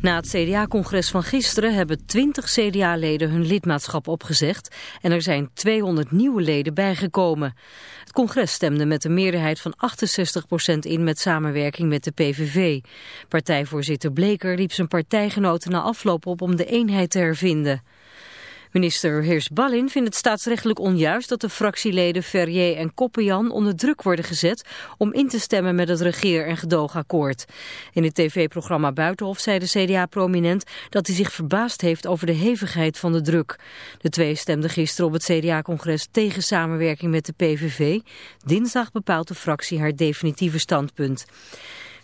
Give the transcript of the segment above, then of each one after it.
Na het CDA-congres van gisteren hebben 20 CDA-leden hun lidmaatschap opgezegd en er zijn 200 nieuwe leden bijgekomen. Het congres stemde met een meerderheid van 68% in met samenwerking met de PVV. Partijvoorzitter Bleker riep zijn partijgenoten na afloop op om de eenheid te hervinden. Minister Heers-Ballin vindt het staatsrechtelijk onjuist dat de fractieleden Ferrier en Koppenjan onder druk worden gezet om in te stemmen met het regeer- en gedoogakkoord. In het tv-programma Buitenhof zei de CDA-prominent dat hij zich verbaasd heeft over de hevigheid van de druk. De twee stemden gisteren op het CDA-congres tegen samenwerking met de PVV. Dinsdag bepaalt de fractie haar definitieve standpunt.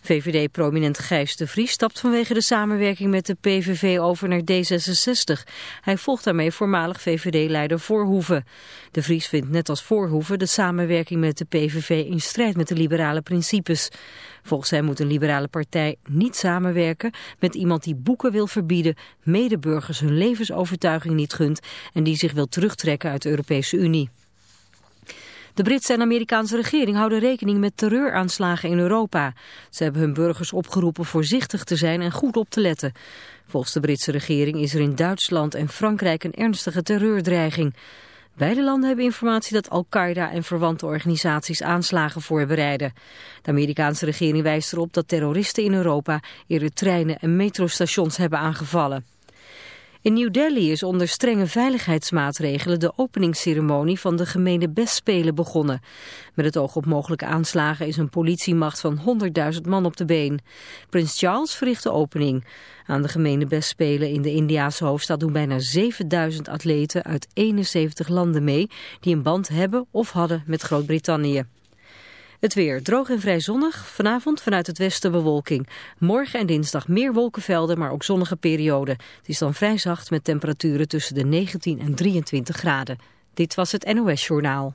VVD-prominent Gijs de Vries stapt vanwege de samenwerking met de PVV over naar D66. Hij volgt daarmee voormalig VVD-leider Voorhoeven. De Vries vindt net als Voorhoeven de samenwerking met de PVV in strijd met de liberale principes. Volgens hem moet een liberale partij niet samenwerken met iemand die boeken wil verbieden, medeburgers hun levensovertuiging niet gunt en die zich wil terugtrekken uit de Europese Unie. De Britse en Amerikaanse regering houden rekening met terreuraanslagen in Europa. Ze hebben hun burgers opgeroepen voorzichtig te zijn en goed op te letten. Volgens de Britse regering is er in Duitsland en Frankrijk een ernstige terreurdreiging. Beide landen hebben informatie dat Al-Qaeda en verwante organisaties aanslagen voorbereiden. De Amerikaanse regering wijst erop dat terroristen in Europa eerder treinen en metrostations hebben aangevallen. In New Delhi is onder strenge veiligheidsmaatregelen de openingsceremonie van de gemene bestspelen begonnen. Met het oog op mogelijke aanslagen is een politiemacht van 100.000 man op de been. Prins Charles verricht de opening. Aan de gemene bestspelen in de Indiase hoofdstad doen bijna 7000 atleten uit 71 landen mee die een band hebben of hadden met Groot-Brittannië. Het weer droog en vrij zonnig. Vanavond vanuit het westen bewolking. Morgen en dinsdag meer wolkenvelden, maar ook zonnige perioden. Het is dan vrij zacht met temperaturen tussen de 19 en 23 graden. Dit was het NOS Journaal.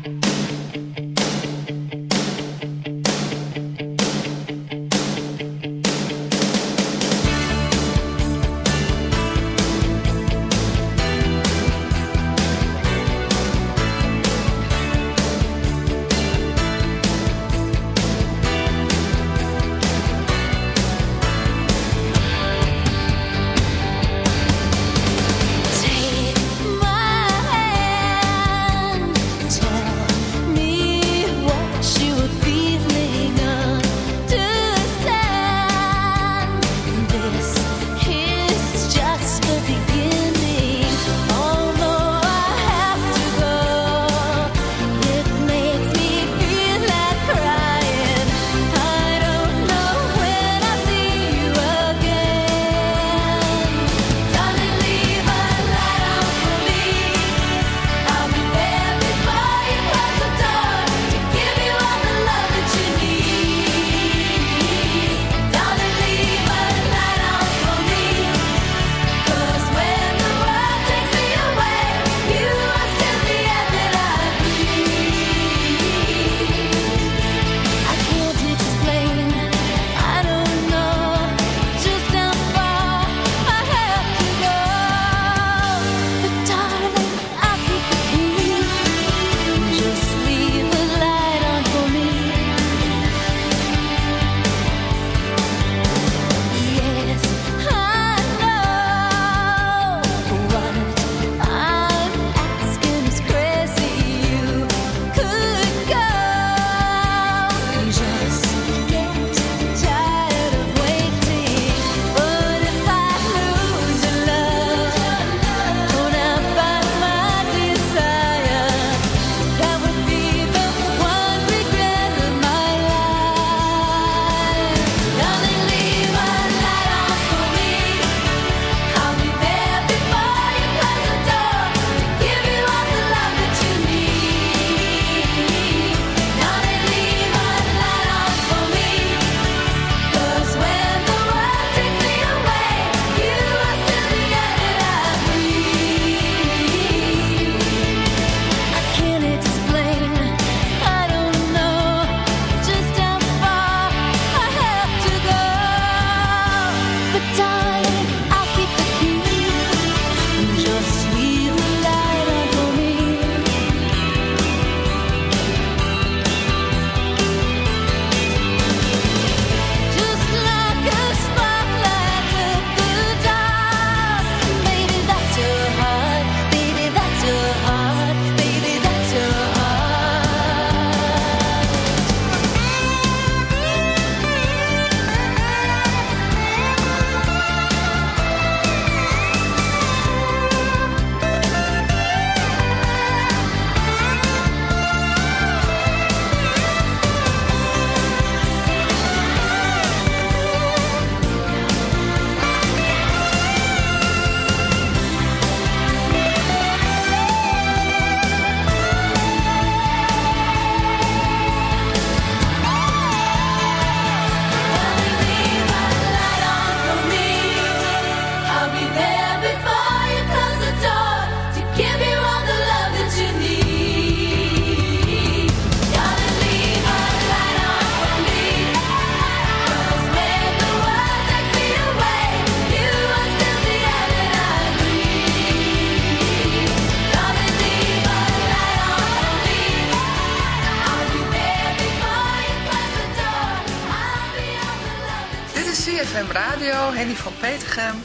Petergem,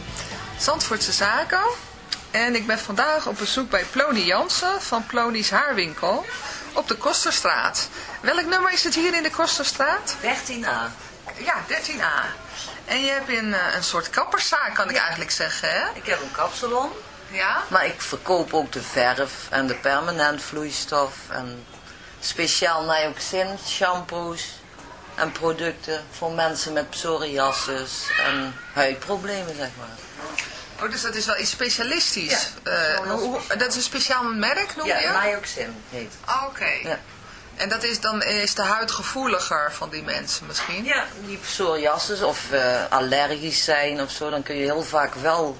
Zandvoortse Zaken. En ik ben vandaag op bezoek bij Plony Jansen van Plony's Haarwinkel op de Kosterstraat. Welk nummer is het hier in de Kosterstraat? 13a. Ja, 13a. En je hebt een, eh, een soort kapperszaak, kan ik eigenlijk zeggen, hè? Ik heb een kapsalon, Ja? maar ik verkoop ook de verf en de permanent vloeistof en speciaal Nioxin shampoos en producten voor mensen met psoriasis en huidproblemen, zeg maar. Oh, dus dat is wel iets specialistisch. Ja, Eh, hoe- dat is een speciaal merk, noem je? Ja, Nioxin heet. Ah, Oké. Ja. En dat is dan is de huid gevoeliger van die mensen misschien? Ja, die psoriasis of eh, allergisch zijn of zo, dan kun je heel vaak wel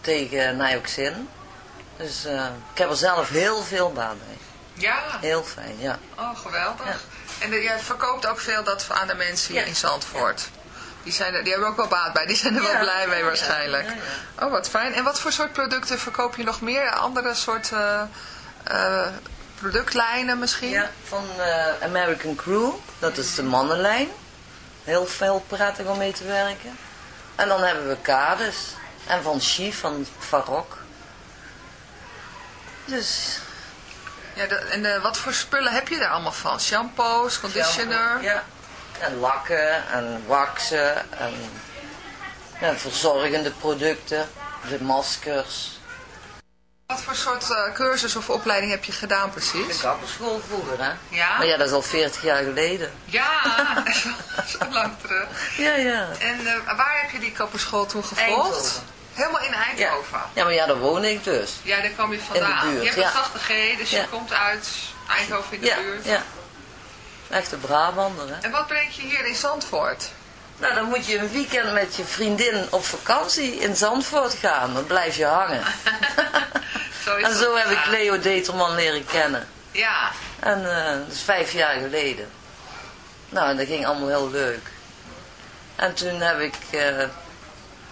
tegen Nioxin. Dus eh, ik heb er zelf heel veel baat bij. Ja. Heel fijn, ja. Oh, geweldig. En eh, jij verkoopt ook veel dat aan de mensen hier Ja. in Zandvoort. Die, zijn er, die hebben ook wel baat bij. Die zijn er wel blij mee waarschijnlijk. Oh, wat fijn. En wat voor soort producten verkoop je nog meer? Andere soorten eh, productlijnen misschien? Ja, van eh, American Crew, dat is de mannenlijn. Heel veel prettig om mee te werken. En dan hebben we kades. En van Chi, van Farok. Dus... Ja, de- en eh, wat voor spullen heb je daar allemaal van? Shampoos, conditioner? Ja. En lakken en waxen en verzorgende producten. De maskers. Wat voor soort eh, cursus of opleiding heb je gedaan De precies? kapperschool vroeger, hè? Ja? Maar ja, dat is al 40 jaar geleden. Ja, dat is wel zo lang terug. Ja, ja. En eh, waar heb je die kapperschool toen gevolgd? Eindhoven. Helemaal in Ja, Eindhoven? ja maar ja, daar woon ik dus. Ja, daar kwam je vandaan. buurt, je hebt ja. een zachte G, dus je Ja. komt uit Eindhoven in de Ja, buurt. ja. Echte Brabander, hè? En wat brengt je hier in Zandvoort? Nou, dan moet je een weekend met je vriendin op vakantie in Zandvoort gaan. Dan blijf je hangen. Zo is en zo heb ik. Leo Determan leren kennen. Ja, En eh, dat is vijf jaar geleden. Nou, en dat ging allemaal heel leuk. En toen heb ik, eh,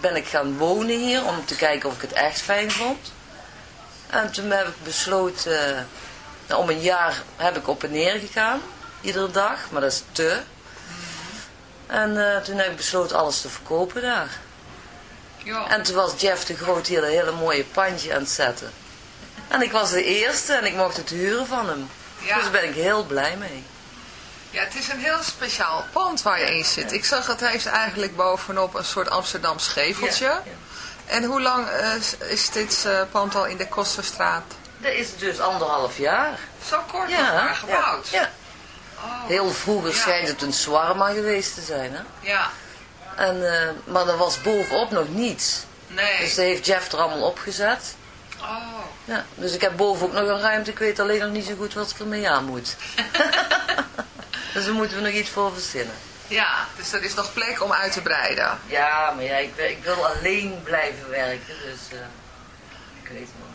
ben ik gaan wonen hier om te kijken of ik het echt fijn vond. En toen heb ik besloten, eh, nou, om een jaar heb ik op en neer gegaan. Iedere dag, maar dat is te. En eh, toen heb ik besloten alles te verkopen daar. joh. En toen was Jeff de Groot hier een hele mooie pandje aan het zetten. En ik was de eerste en ik mocht het huren van hem. Ja. Dus daar ben ik heel blij mee. Ja, het is een heel speciaal pand waar je in zit. Ik zag het heeft eigenlijk bovenop een soort Amsterdam scheveltje. Ja, En hoe lang eh, is dit eh, pand al in de Kosterstraat? Dat is dus anderhalf jaar. Zo kort nog maar gebouwd. Ja, ja. Oh, Heel vroeger Ja. schijnt het een swarma geweest te zijn. Hè? ja. En, eh, maar er was bovenop nog niets. Nee. Dus dat heeft Jeff er allemaal opgezet. Oh. Ja, dus ik heb boven ook nog een ruimte. Ik weet alleen nog niet zo goed wat ik ermee aan moet. dus daar moeten we nog iets voor verzinnen. Ja, dus er is nog plek om uit te breiden. Ja, maar ja, ik, wil- ik wil alleen blijven werken. Dus eh, ik weet het nog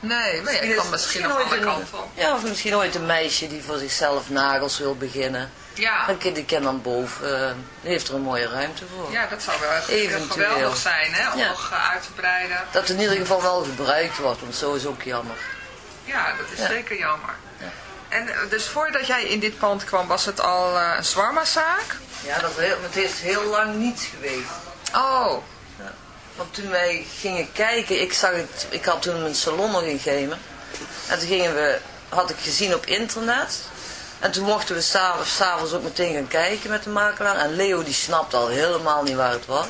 niet. Nee, maar ja, je kan misschien nog ooit alle een- kanten op. Ja, of misschien ooit een meisje die voor zichzelf nagels wil beginnen. Ja. Dan kan die kan dan boven, die heeft er een mooie ruimte voor. ja, dat zou wel Eventueel. geweldig zijn, hè? Om Ja. nog eh, uit te breiden. Dat in ieder geval wel gebruikt wordt, want zo is ook jammer. Ja, dat is Ja. zeker jammer. En eh, dus voordat jij in dit pand kwam, was het al eh, een zwarmazaak? Ja, dat heel, het is heel lang niets geweest. Oh, Want toen wij gingen kijken, ik zag het, ik had toen mijn salon nog in Gemen. En toen gingen we, had ik gezien op internet. En toen mochten we s'avonds, s'avonds ook meteen gaan kijken met de makelaar. En Leo die snapte al helemaal niet waar het was.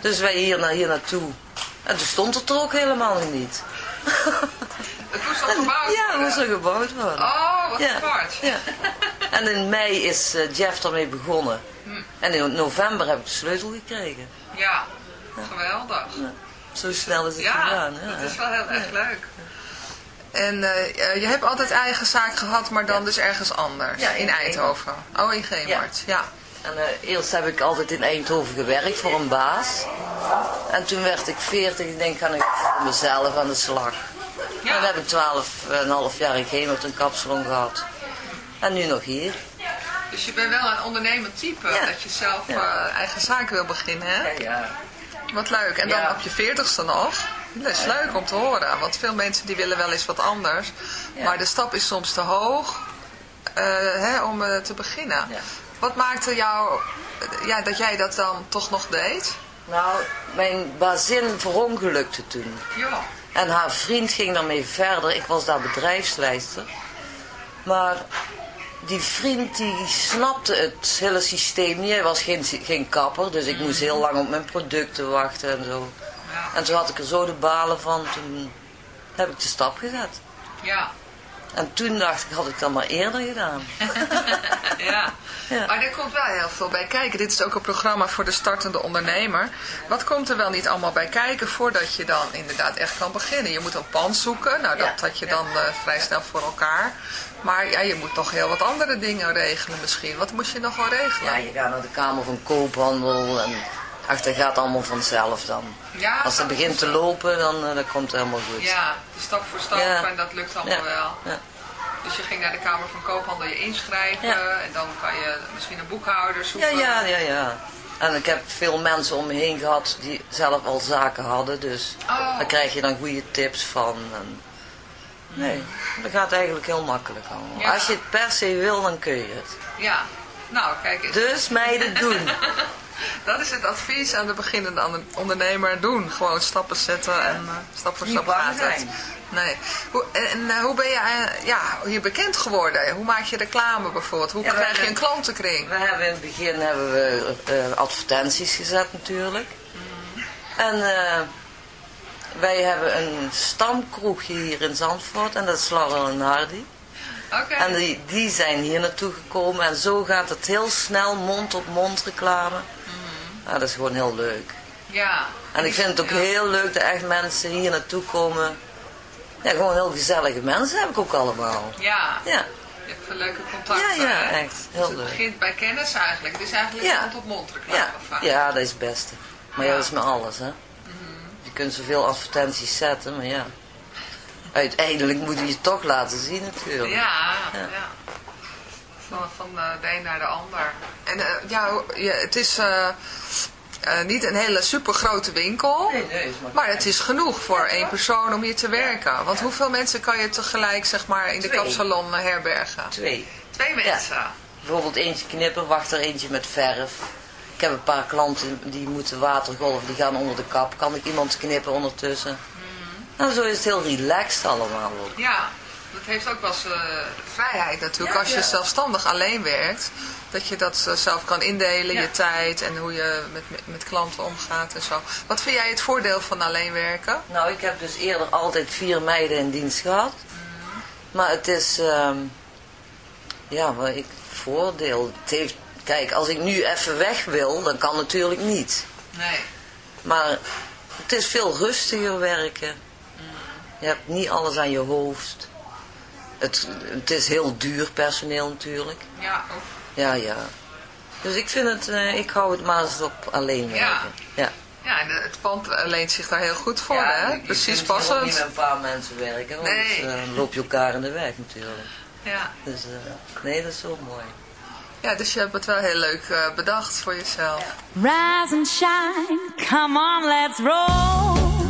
Dus wij hier, naar, hier naartoe. En toen stond het er ook helemaal niet. het moest al gebouwd Ja, het worden. moest er gebouwd worden. Oh, wat Ja, apart. ja. En in mei is eh, Jeff ermee begonnen. En in november heb ik de sleutel gekregen. Ja, geweldig. Zo snel is het Ja, gegaan. Ja. dat is wel heel erg leuk. En eh, eh, je hebt altijd eigen zaak gehad, maar dan dus ergens anders. Ja, in, in Eindhoven. Oh, in Geemart. Ja. En eh, eerst heb ik altijd in Eindhoven gewerkt voor een baas. En toen werd ik 40, ik denk ga ik voor mezelf aan de slag. Ja. En dan heb ik 12,5 jaar in Gemert een kapsalon gehad. En nu nog hier. Dus je bent wel een ondernemend type, dat je zelf eh, eigen zaak wil beginnen, hè? ja. Wat leuk. En dan op je veertigste nog. Dat is leuk om te horen, want veel mensen die willen wel eens wat anders. Maar de stap is soms te hoog eh, hè, om eh, te beginnen. Wat maakte jou ja, dat jij dat dan toch nog deed? Nou, mijn bazin verongelukte toen. Ja. En haar vriend ging daarmee verder. Ik was daar bedrijfsleider. Maar die vriend die snapte het hele systeem niet. Hij was geen, geen kapper, dus ik moest heel lang op mijn producten wachten en zo. En toen had ik er zo de balen van. Toen heb ik de stap gezet. Ja. En toen dacht ik, had ik dat maar eerder gedaan. ja. Ja. Maar er komt wel heel veel bij kijken. Dit is ook een programma voor de startende ondernemer. Wat komt er wel niet allemaal bij kijken voordat je dan inderdaad echt kan beginnen? Je moet een pand zoeken. Nou, dat Ja. had je dan eh, vrij snel voor elkaar. Maar ja, je moet nog heel wat andere dingen regelen misschien. Wat moest je nog wel regelen? Ja, je gaat naar de Kamer van Koophandel en ach, dat gaat allemaal vanzelf dan. Ja, Als het begint te lopen, dan, eh, dan komt het helemaal goed. Ja, stap voor stap Ja. en dat lukt allemaal Ja. wel. Ja. Dus je ging naar de Kamer van Koophandel je inschrijven Ja. en dan kan je misschien een boekhouder Ja, zoeken. ja, ja, ja. En ik heb veel mensen om me heen gehad die zelf al zaken hadden, dus Oh. daar krijg je dan goede tips van. En nee, dat gaat eigenlijk heel makkelijk allemaal. Ja. Als je het per se wil, dan kun je het. Ja. Nou, kijk eens. Dus meiden doen. Dat is het advies aan de beginnende ondernemer. Doen. Gewoon stappen zetten en eh, stap voor stap gaat het. Nee. Hoe, en eh, hoe ben je eh, ja, hier bekend geworden? Hoe maak je reclame bijvoorbeeld? Hoe Ja, krijg je een klantenkring? We hebben in het begin hebben we advertenties gezet natuurlijk. En eh, wij hebben een stamkroegje hier in Zandvoort en dat is Laurel en Hardy. Oké. En die, die zijn hier naartoe gekomen en zo gaat het heel snel mond op mond reclame. Ja, dat is gewoon heel leuk. Ja. En ik vind het ook Ja. heel leuk dat echt mensen hier naartoe komen. Ja, gewoon heel gezellige mensen heb ik ook allemaal. Ja. Ja, Je hebt veel leuke contacten. Ja, ja, echt. Heel dus het leuk. begint bij kennis eigenlijk. Het is eigenlijk Ja. mond op mond reclame ja, vaak. ja, dat is het beste. Maar ja, Ja. dat is met alles, hè. Je kunt zoveel advertenties zetten, maar ja. Uiteindelijk moet je je toch laten zien natuurlijk. Ja, Ja. Van, van eh, de een naar de ander. En eh, ja, het is eh, eh, niet een hele super grote winkel. Nee, nee, is maar Maar het is genoeg voor één persoon om hier te werken. Want hoeveel mensen kan je tegelijk zeg maar, in de Twee. kapsalon herbergen? Twee. Twee mensen. Bijvoorbeeld eentje knippen, wacht er eentje met verf. Ik heb een paar klanten die moeten watergolven, die gaan onder de kap. Kan ik iemand knippen ondertussen? Nou, zo is het heel relaxed allemaal ook. Ja, dat heeft ook wel zijn vrijheid natuurlijk. Ja, Als je ja. zelfstandig alleen werkt, dat je dat eh, zelf kan indelen, Ja. je tijd en hoe je met, met klanten omgaat en zo. Wat vind jij het voordeel van alleen werken? Nou, ik heb dus eerder altijd vier meiden in dienst gehad. Maar het is, ehm, ja, wat ik voordeel. Het heeft, kijk, als ik nu even weg wil, dan kan natuurlijk niet. Nee. Maar het is veel rustiger werken. Je hebt niet alles aan je hoofd. Het, het is heel duur personeel natuurlijk. Ja, ook. Ja, ja. Dus ik vind het, eh, ik hou het maar eens op alleen werken. Ja. Ja. Ja, en het pand leent zich daar heel goed voor, Ja, hè? je- je Precies kunt gewoon niet passend. met een paar mensen werken, want Nee. dan loop je elkaar in de weg natuurlijk. Ja. Dus eh, nee, dat is zo mooi. ja, dus je hebt het wel heel leuk eh, bedacht voor jezelf. Rise and shine, come on, let's roll.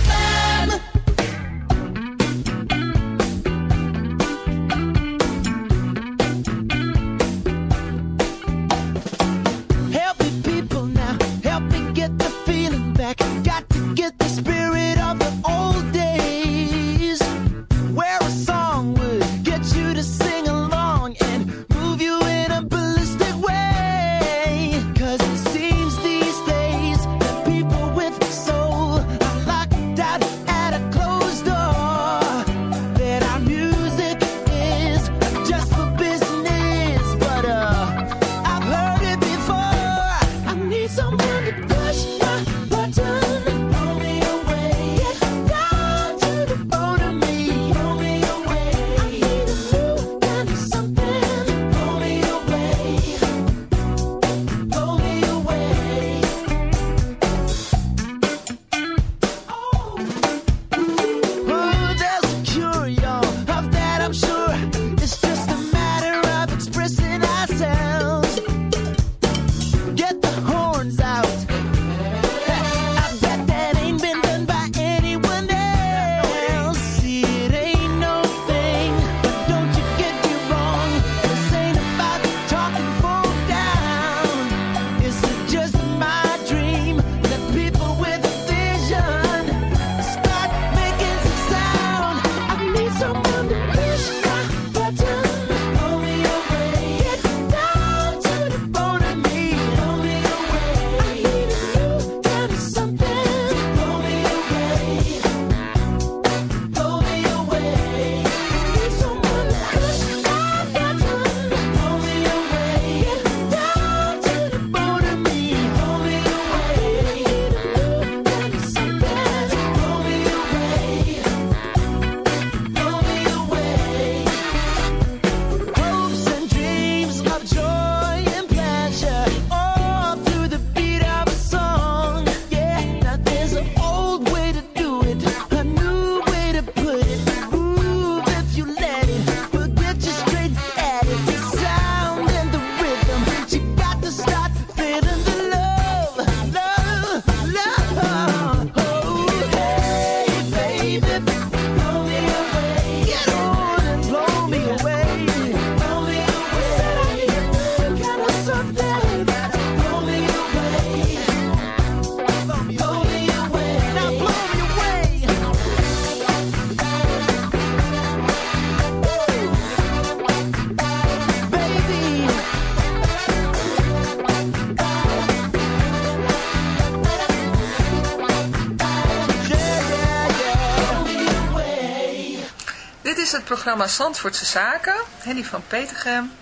Programma Zandvoortse Zaken, Henny van Petergem.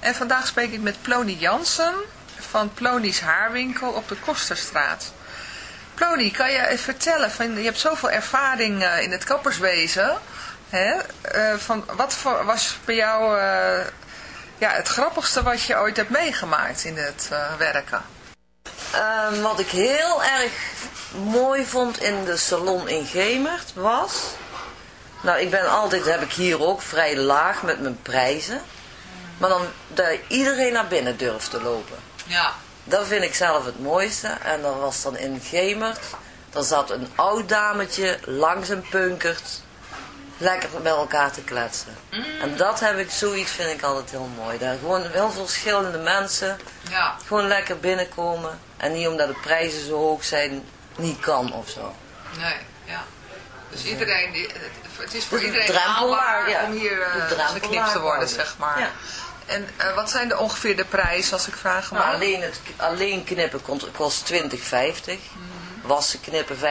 En vandaag spreek ik met Plony Jansen van Plony's Haarwinkel op de Kosterstraat. Plony, kan je even vertellen, van, je hebt zoveel ervaring eh, in het kapperswezen. Hè? Eh, van, wat was bij jou eh, ja, het grappigste wat je ooit hebt meegemaakt in het werken? Ehm, wat ik heel erg mooi vond in de salon in Gemert was... Nou, ik ben altijd, heb ik hier ook, vrij laag met mijn prijzen. Maar dan dat iedereen naar binnen durft te lopen. Ja. Dat vind ik zelf het mooiste. En dat was dan in Gemert. Daar zat een oud dametje langs een punkert. Lekker met elkaar te kletsen. En dat heb ik, zoiets vind ik altijd heel mooi. Daar gewoon heel veel verschillende mensen. Ja. Gewoon lekker binnenkomen. En niet omdat de prijzen zo hoog zijn, niet kan of zo. Nee, ja. Dus iedereen, het is voor De iedereen haalbaar ja. om hier eh, geknipt laag te worden, zeg maar. Ja. En eh, wat zijn de ongeveer de prijzen, als ik mag? Maar alleen, het, alleen knippen kost, kost 20,50. Wassen knippen 25,50.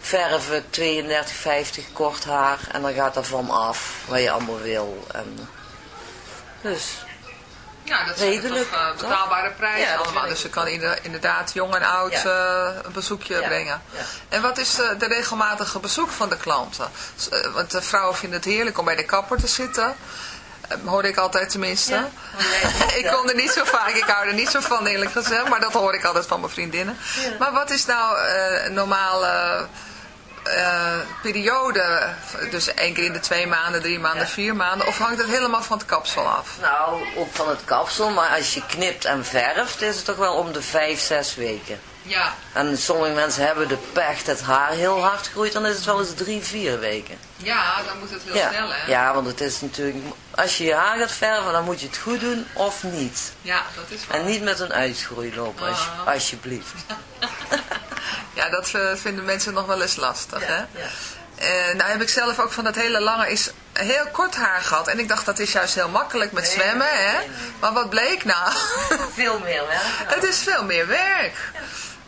Verven 32,50 kort haar. En dan gaat er van af wat je allemaal wil. En, dus, Ja, dat zijn Redelijk, toch eh, toch? betaalbare prijzen Ja, dat allemaal. Dus je kan ieder- inderdaad jong en oud Ja. eh, een bezoekje Ja, brengen. En wat is de, de regelmatige bezoek van de klanten? Eh, Want de vrouwen vinden het heerlijk om bij de kapper te zitten. Eh, Hoorde ik altijd tenminste. Ik kom er niet zo vaak, ik hou er niet zo van eerlijk gezegd. Maar dat hoor ik altijd van mijn vriendinnen. Maar wat is nou eh, normaal... eh, periode, dus één keer in de twee maanden, drie maanden, Ja. vier maanden, of hangt het helemaal van het kapsel af? Nou, ook van het kapsel, maar als je knipt en verft, is het toch wel om de vijf, zes weken. Ja. En sommige mensen hebben de pech dat haar heel hard groeit, dan is het wel eens drie, vier weken. Ja, dan moet het heel ja. snel, hè? ja, want het is natuurlijk, als je je haar gaat verven, dan moet je het goed doen of niet. Ja, dat is waar. En niet met een uitgroei lopen, als, Ah. alsjeblieft. Ja, dat eh, vinden mensen nog wel eens lastig, hè? ja. Eh, nou heb ik zelf ook van dat hele lange is heel kort haar gehad. En ik dacht dat is juist heel makkelijk met Nee, zwemmen, hè? nee. Maar wat bleek nou? Veel meer werk. het is veel meer werk.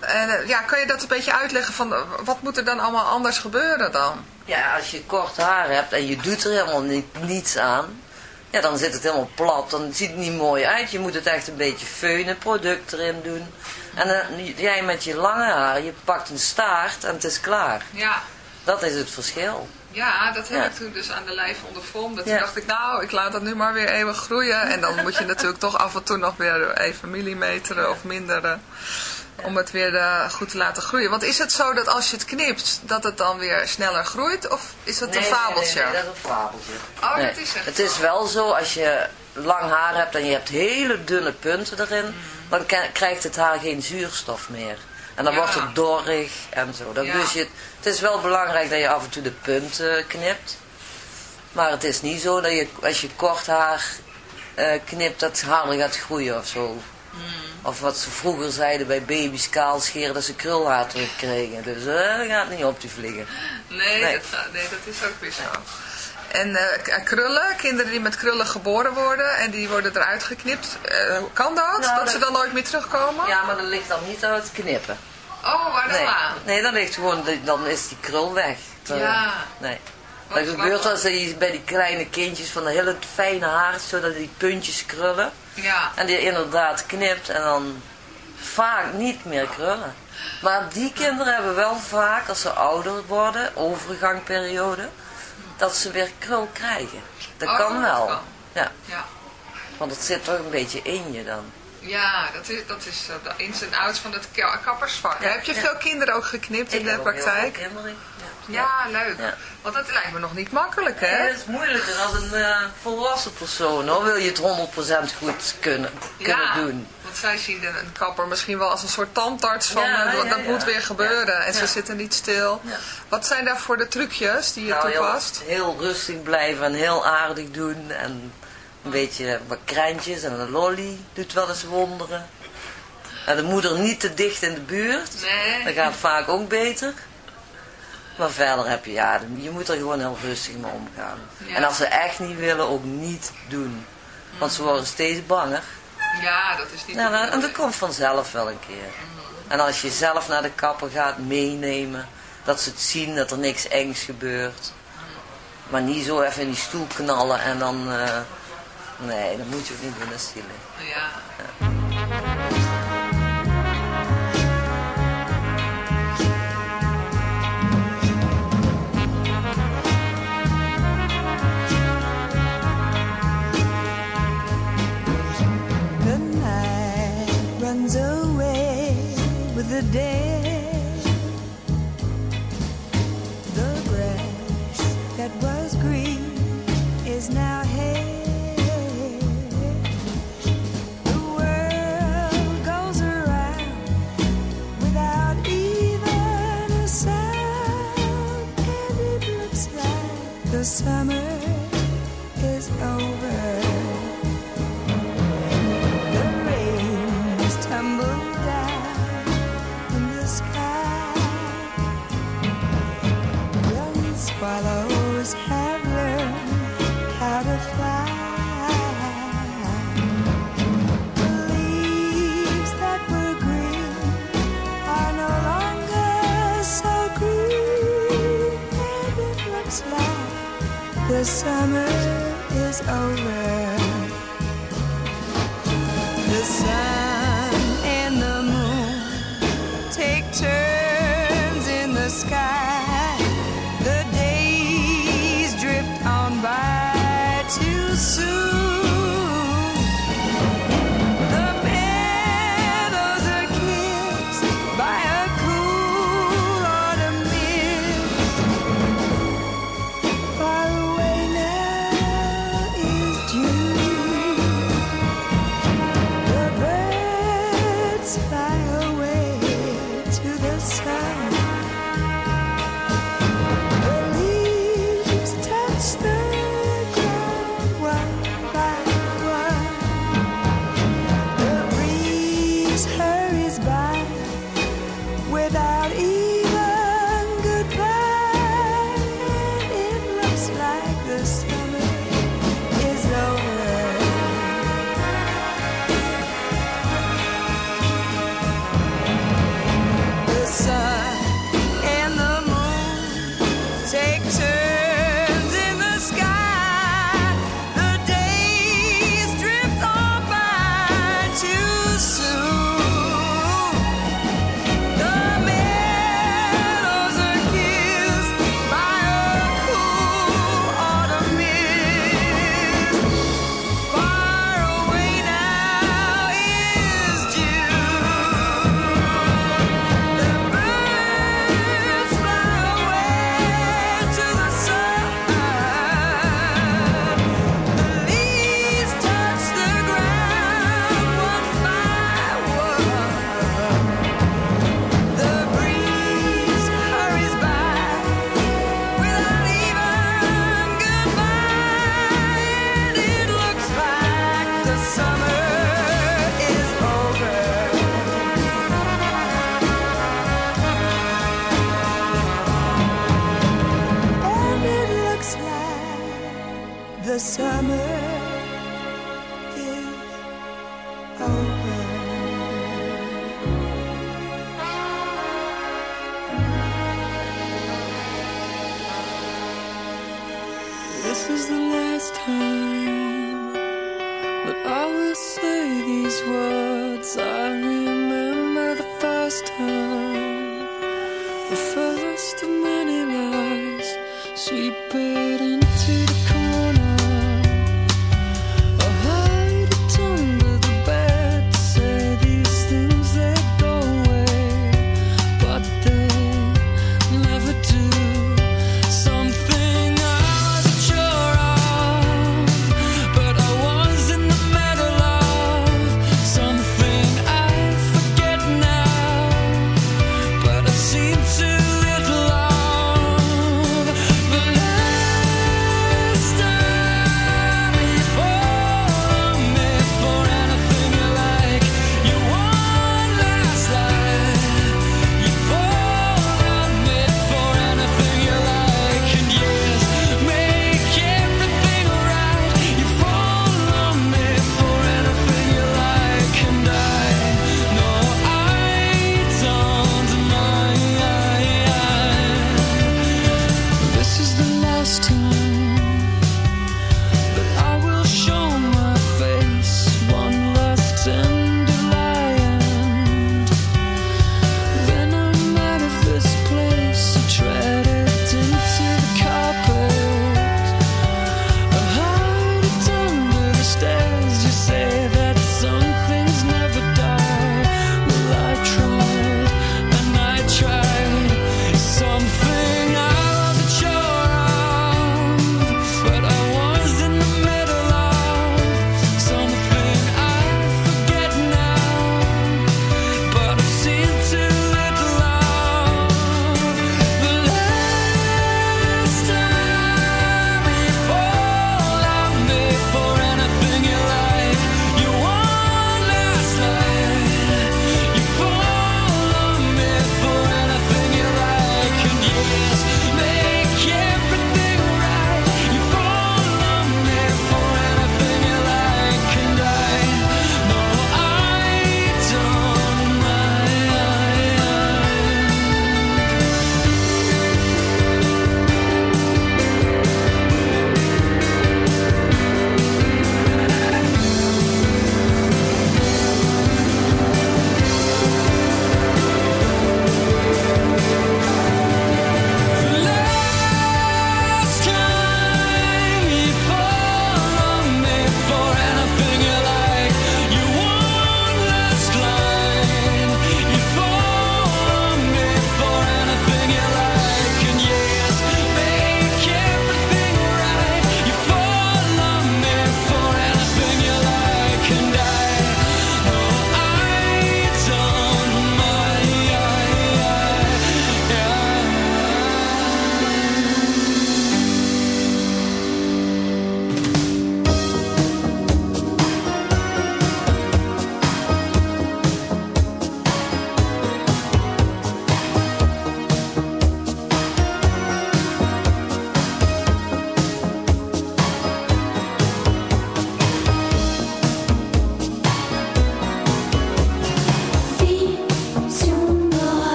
En eh, ja, kan je dat een beetje uitleggen van wat moet er dan allemaal anders gebeuren dan? Ja, als je kort haar hebt en je doet er helemaal niet, niets aan, ja, dan zit het helemaal plat. Dan ziet het niet mooi uit. Je moet het echt een beetje feunen, product erin doen. En dan, jij met je lange haar, je pakt een staart en het is klaar. Ja, Dat is het verschil. ja dat heb Ja. ik toen dus aan de lijf ondervonden. Toen Ja. dacht ik, nou, ik laat dat nu maar weer eeuwig groeien. En dan moet je natuurlijk toch af en toe nog weer even millimeteren of minderen. Om het weer eh, goed te laten groeien. Want is het zo dat als je het knipt, dat het dan weer sneller groeit? Of is het een fabeltje? Nee, nee, dat is een fabeltje. Oh, Nee, dat is echt Het is wel zo, als je lang haar hebt en je hebt hele dunne punten erin, Mm. dan krijgt het haar geen zuurstof meer. En dan Ja. wordt het dorrig en zo. Ja. dus je, het is wel belangrijk dat je af en toe de punten knipt. Maar het is niet zo dat je, als je kort haar eh, knipt, dat het harder gaat groeien of zo. Mm. Of wat ze vroeger zeiden bij baby's kaal scheren, dat ze krulhaar terugkregen. Dus eh, dat gaat niet op te vliegen. Nee, Nee. Dat, nee, dat is ook weer zo. En eh, krullen, kinderen die met krullen geboren worden en die worden eruit geknipt. eh, kan dat? Nou, dat ze dan nooit meer terugkomen? Ja, maar dat ligt dan niet aan het knippen. Oh, waar dan Nee, aan? nee dan ligt gewoon, dan is die krul weg. Dan- Ja. Nee. Wat Dat gebeurt als bij die kleine kindjes van de hele fijne haar, zodat die puntjes krullen. Ja. En die inderdaad knipt en dan vaak niet meer krullen. Maar die kinderen hebben wel vaak, als ze ouder worden, overgangperiode, dat ze weer krul krijgen. Dat Oh, kan dat wel. kan. Ja, Ja. want het zit toch een beetje in je dan. Ja, dat is, dat is eh, de ins en outs van het ka- kappersvak. Heb je ja. veel kinderen ook geknipt in de ook heel praktijk? veel kinderen. Ja, leuk. Ja. Want dat lijkt me nog niet makkelijk, Ja, hè? het is moeilijker als een eh, volwassen persoon hoor. Wil je het 100% goed kunnen, kunnen ja, doen. want zij zien een, een kapper misschien wel als een soort tandarts van Ja, eh, dat, ja, dat ja. moet weer gebeuren en ze Ja. zitten niet stil. Ja. Wat zijn daar voor de trucjes die je Nou, heel, toepast? heel rustig blijven en heel aardig doen. En een beetje wat krantjes en een lolly doet wel eens wonderen. En de moeder niet te dicht in de buurt. Nee. Dat gaat vaak ook beter. Maar verder heb je, ja, je moet er gewoon heel rustig mee omgaan. Ja. En als ze echt niet willen, ook niet doen. Want ze worden steeds banger. Ja, dat is niet Ja, nou, en dat komt vanzelf wel een keer. En als je zelf naar de kapper gaat meenemen, dat ze het zien dat er niks engs gebeurt. Maar niet zo even in die stoel knallen en dan... eh, nee, dat moet je ook niet doen, dat is zielig. Ja. The the day. The grass that was green is now hay. The world goes around the summer is over. The sun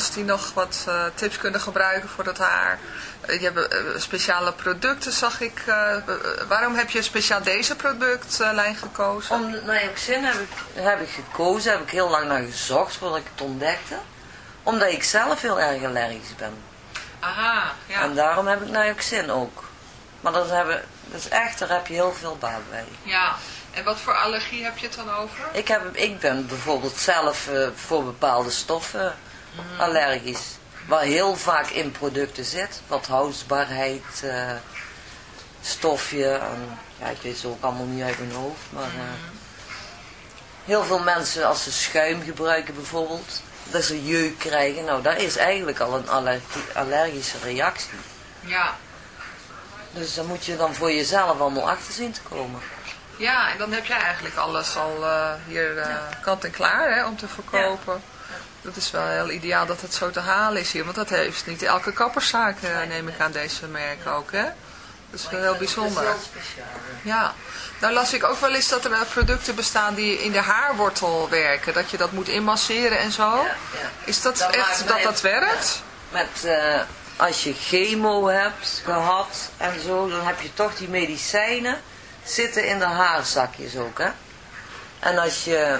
ons die nog wat eh, tips kunnen gebruiken voor het haar? Eh, je hebt eh, speciale producten, zag ik. eh, eh, waarom heb je speciaal deze productlijn gekozen? Om Nioxin heb ik, heb ik gekozen, heb ik heel lang naar gezocht voordat ik het ontdekte. Omdat ik zelf heel erg allergisch ben. Aha, ja. En daarom heb ik Nioxin ook. Maar dat, hebben, dat is echt, daar heb je heel veel baat bij. ja. En wat voor allergie heb je het dan over? Ik, heb, ik ben bijvoorbeeld zelf eh, voor bepaalde stoffen allergisch. Wat heel vaak in producten zit. Wat houdbaarheid, eh, stofje. En, ja, ik weet ze ook allemaal niet uit mijn hoofd. Maar eh, heel veel mensen als ze schuim gebruiken bijvoorbeeld. Dat ze jeuk krijgen. Nou, dat is eigenlijk al een allergie, allergische reactie. Ja. Dus daar moet je dan voor jezelf allemaal achter zien te komen. Ja, en dan heb jij eigenlijk alles al eh, hier kant en klaar hè, om te verkopen. Dat is wel heel ideaal dat het zo te halen is hier. Want dat heeft niet elke kapperszaak, eh, neem ik aan deze merken ook. Hè? Dat is wel heel bijzonder. Ja, nou las ik ook wel eens dat er producten bestaan die in de haarwortel werken. Dat je dat moet inmasseren en zo. Is dat echt dat dat werkt? Met, eh, als je chemo hebt gehad en zo, dan heb je toch die medicijnen zitten in de haarzakjes ook, hè. En als je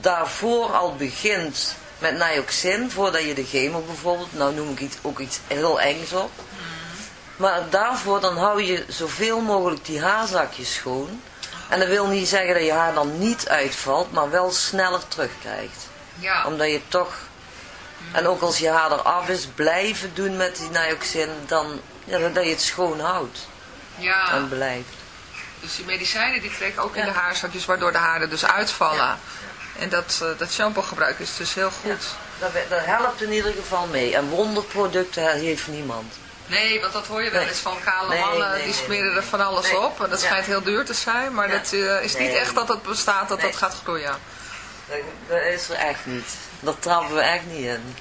daarvoor al begint met Nioxin, voordat je de chemo bijvoorbeeld, nou noem ik iets, ook iets heel engs op. Maar daarvoor dan hou je zoveel mogelijk die haarzakjes schoon. En dat wil niet zeggen dat je haar dan niet uitvalt, maar wel sneller terugkrijgt Ja. omdat je toch, en ook als je haar eraf is, blijven doen met die Nioxin, dan ja, dat je het schoon houdt ja. en blijft. Dus die medicijnen die trekken ook in Ja. de haarzakjes, waardoor de haren dus uitvallen. En dat, eh, dat shampoo gebruik is dus heel goed. Dat, dat helpt in ieder geval mee. En wonderproducten heeft niemand. Nee, want dat hoor je wel eens van kale Nee, mannen, nee, die smeren er van alles Nee. op. En dat Ja. schijnt heel duur te zijn, maar Ja. dat eh, is niet echt dat het bestaat dat dat gaat groeien. Dat, dat is er echt niet. Dat trappen we echt niet in.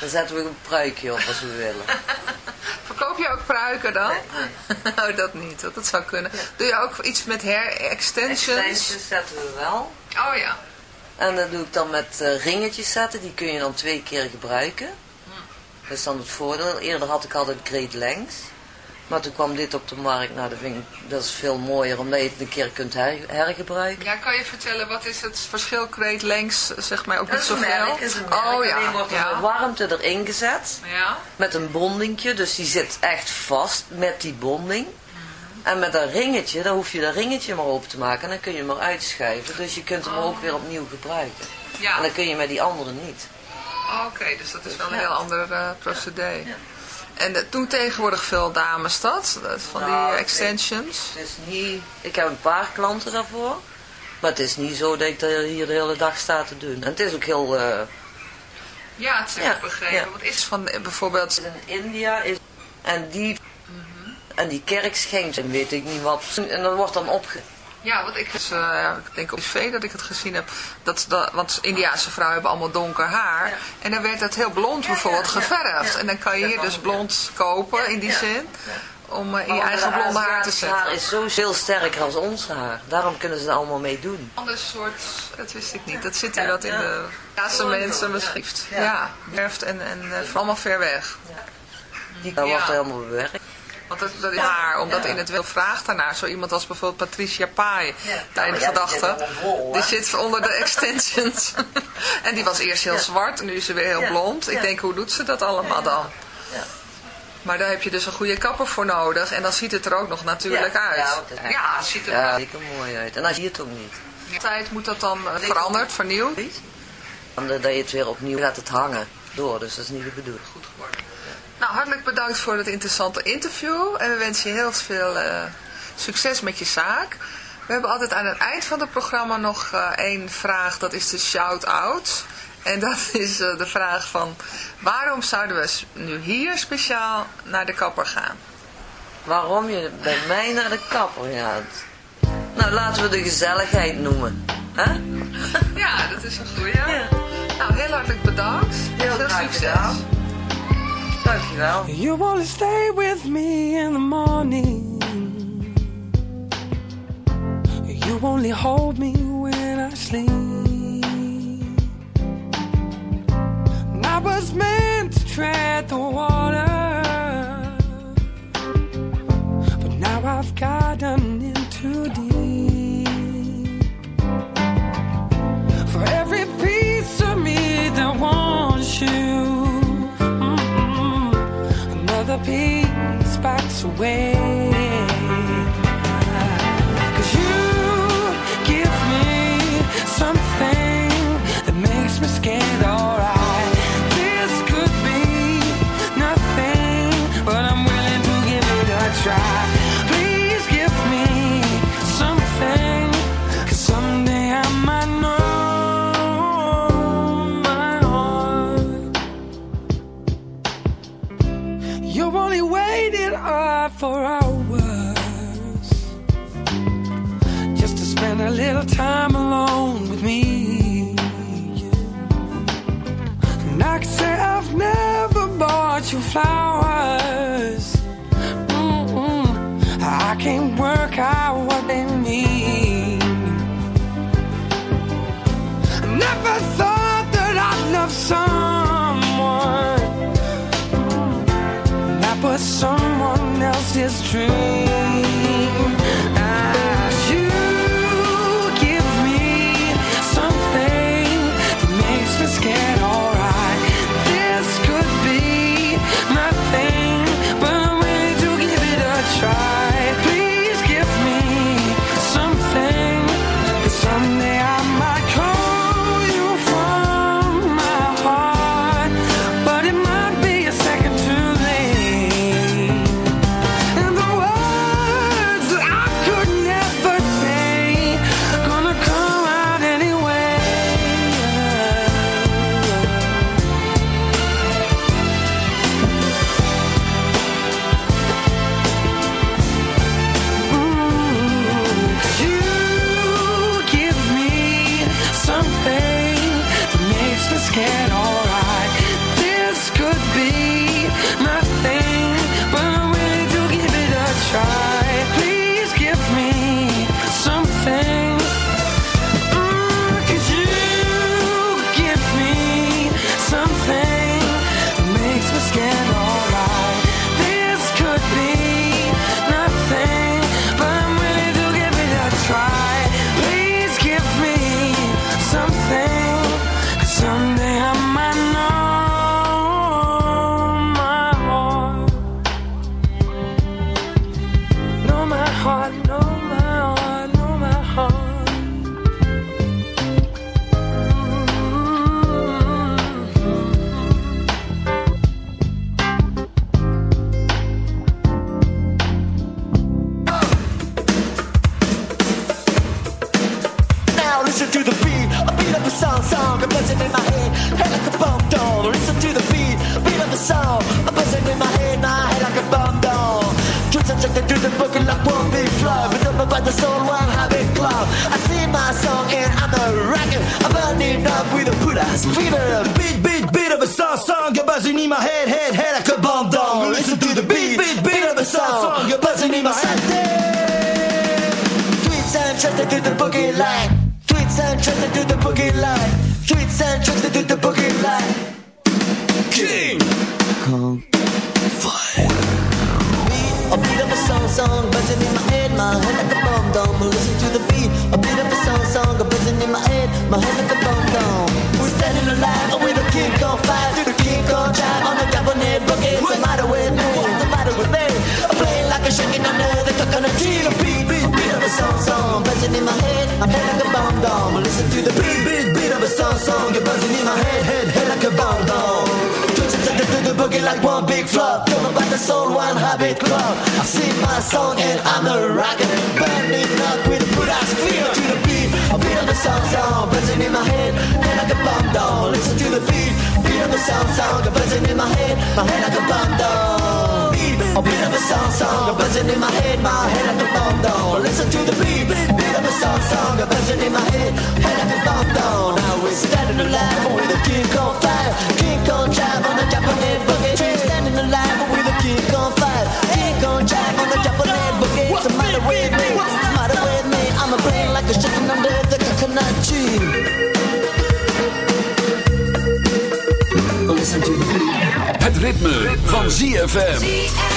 Dan zetten we een pruikje op als we willen. Verkoop je ook pruiken dan? Nee, oh, dat niet. Dat, dat zou kunnen. Doe je ook iets met hair extensions? Extensions zetten we wel. Oh ja. En dat doe ik dan met eh, ringetjes zetten. Die kun je dan twee keer gebruiken. Dat is dan het voordeel. Eerder had ik altijd Great Lengths. Maar toen kwam dit op de markt. Nou, dat, vind ik, dat is veel mooier, omdat je het een keer kunt her- hergebruiken. Ja, kan je vertellen, wat is het verschil Great Lengths, zeg maar, ook niet een zoveel? merk, is een merk. Oh ja, Alleen wordt ja. warmte erin gezet. Ja, Met een bondingje, dus die zit echt vast met die bonding. En met dat ringetje, dan hoef je dat ringetje maar open te maken en dan kun je hem eruit schuiven. Dus je kunt hem ook weer opnieuw gebruiken. ja. En dan kun je met die andere niet. Oké, dus dat is wel een heel ander eh, procedé. En dat doen tegenwoordig veel dames dat, dat van Nou, die ik- extensions. Het is niet, ik heb een paar klanten daarvoor. Maar het is niet zo dat ik dat hier de hele dag sta te doen. En het is ook heel... eh, Ja, het is Ja, begrepen. ja. Wat is van eh, bijvoorbeeld... in India is... En die... En die kerk schenkt, en weet ik niet wat. En dat wordt dan opge... Ja, wat ik dus, eh, ik denk op tv dat ik het gezien heb, dat, dat, want Indiaanse vrouwen hebben allemaal donker haar. En dan werd het heel blond bijvoorbeeld geverfd. En dan kan je hier dus blond kopen in die zin, om in je eigen de blonde haar te zetten. haar is zo veel sterker als ons haar. Daarom kunnen ze er allemaal mee doen. Ander soort, dat wist ik niet. Dat zit hier dat in de Aziatische mensen misschien. Ja, werft en, en eh, allemaal ver weg. Die dat Ja. wordt helemaal bewerkt. Want dat, dat is haar, omdat in het wel vraagt daarnaar. Zo iemand als bijvoorbeeld Patricia Pai, Ja, tijdens maar die gedachte. zit er wel vol, Die zit onder de extensions. en die was eerst heel zwart en nu is ze weer heel Ja. blond. Ik Ja. denk, hoe doet ze dat allemaal dan? Ja. Maar daar heb je dus een goede kapper voor nodig. En dan ziet het er ook nog natuurlijk Ja, uit. ja, het- Ja, ziet er Ja, er mooi uit. En dan zie je het ook niet. De tijd moet dat dan eh, veranderd, vernieuwd. Dan dat je het weer opnieuw gaat het hangen door. Dus dat is niet de bedoeling. Nou, hartelijk bedankt voor het interessante interview. En we wensen je heel veel eh, succes met je zaak. We hebben altijd aan het eind van het programma nog eh, één vraag. Dat is de shout-out. En dat is eh, de vraag van... Waarom zouden we nu hier speciaal naar de kapper gaan? Waarom je bij mij naar de kapper gaat? Nou, laten we de gezelligheid noemen. hè? Ja, dat is een goeie. Nou, heel hartelijk bedankt. Heel veel succes. gedaan. Dankjewel. You only stay with me in the morning. You only hold me when I sleep. I was meant to tread the water. But now I've gotten in backs away. Hours just to spend a little time alone with me. And I can say I've never bought you flowers. Van. ZFM.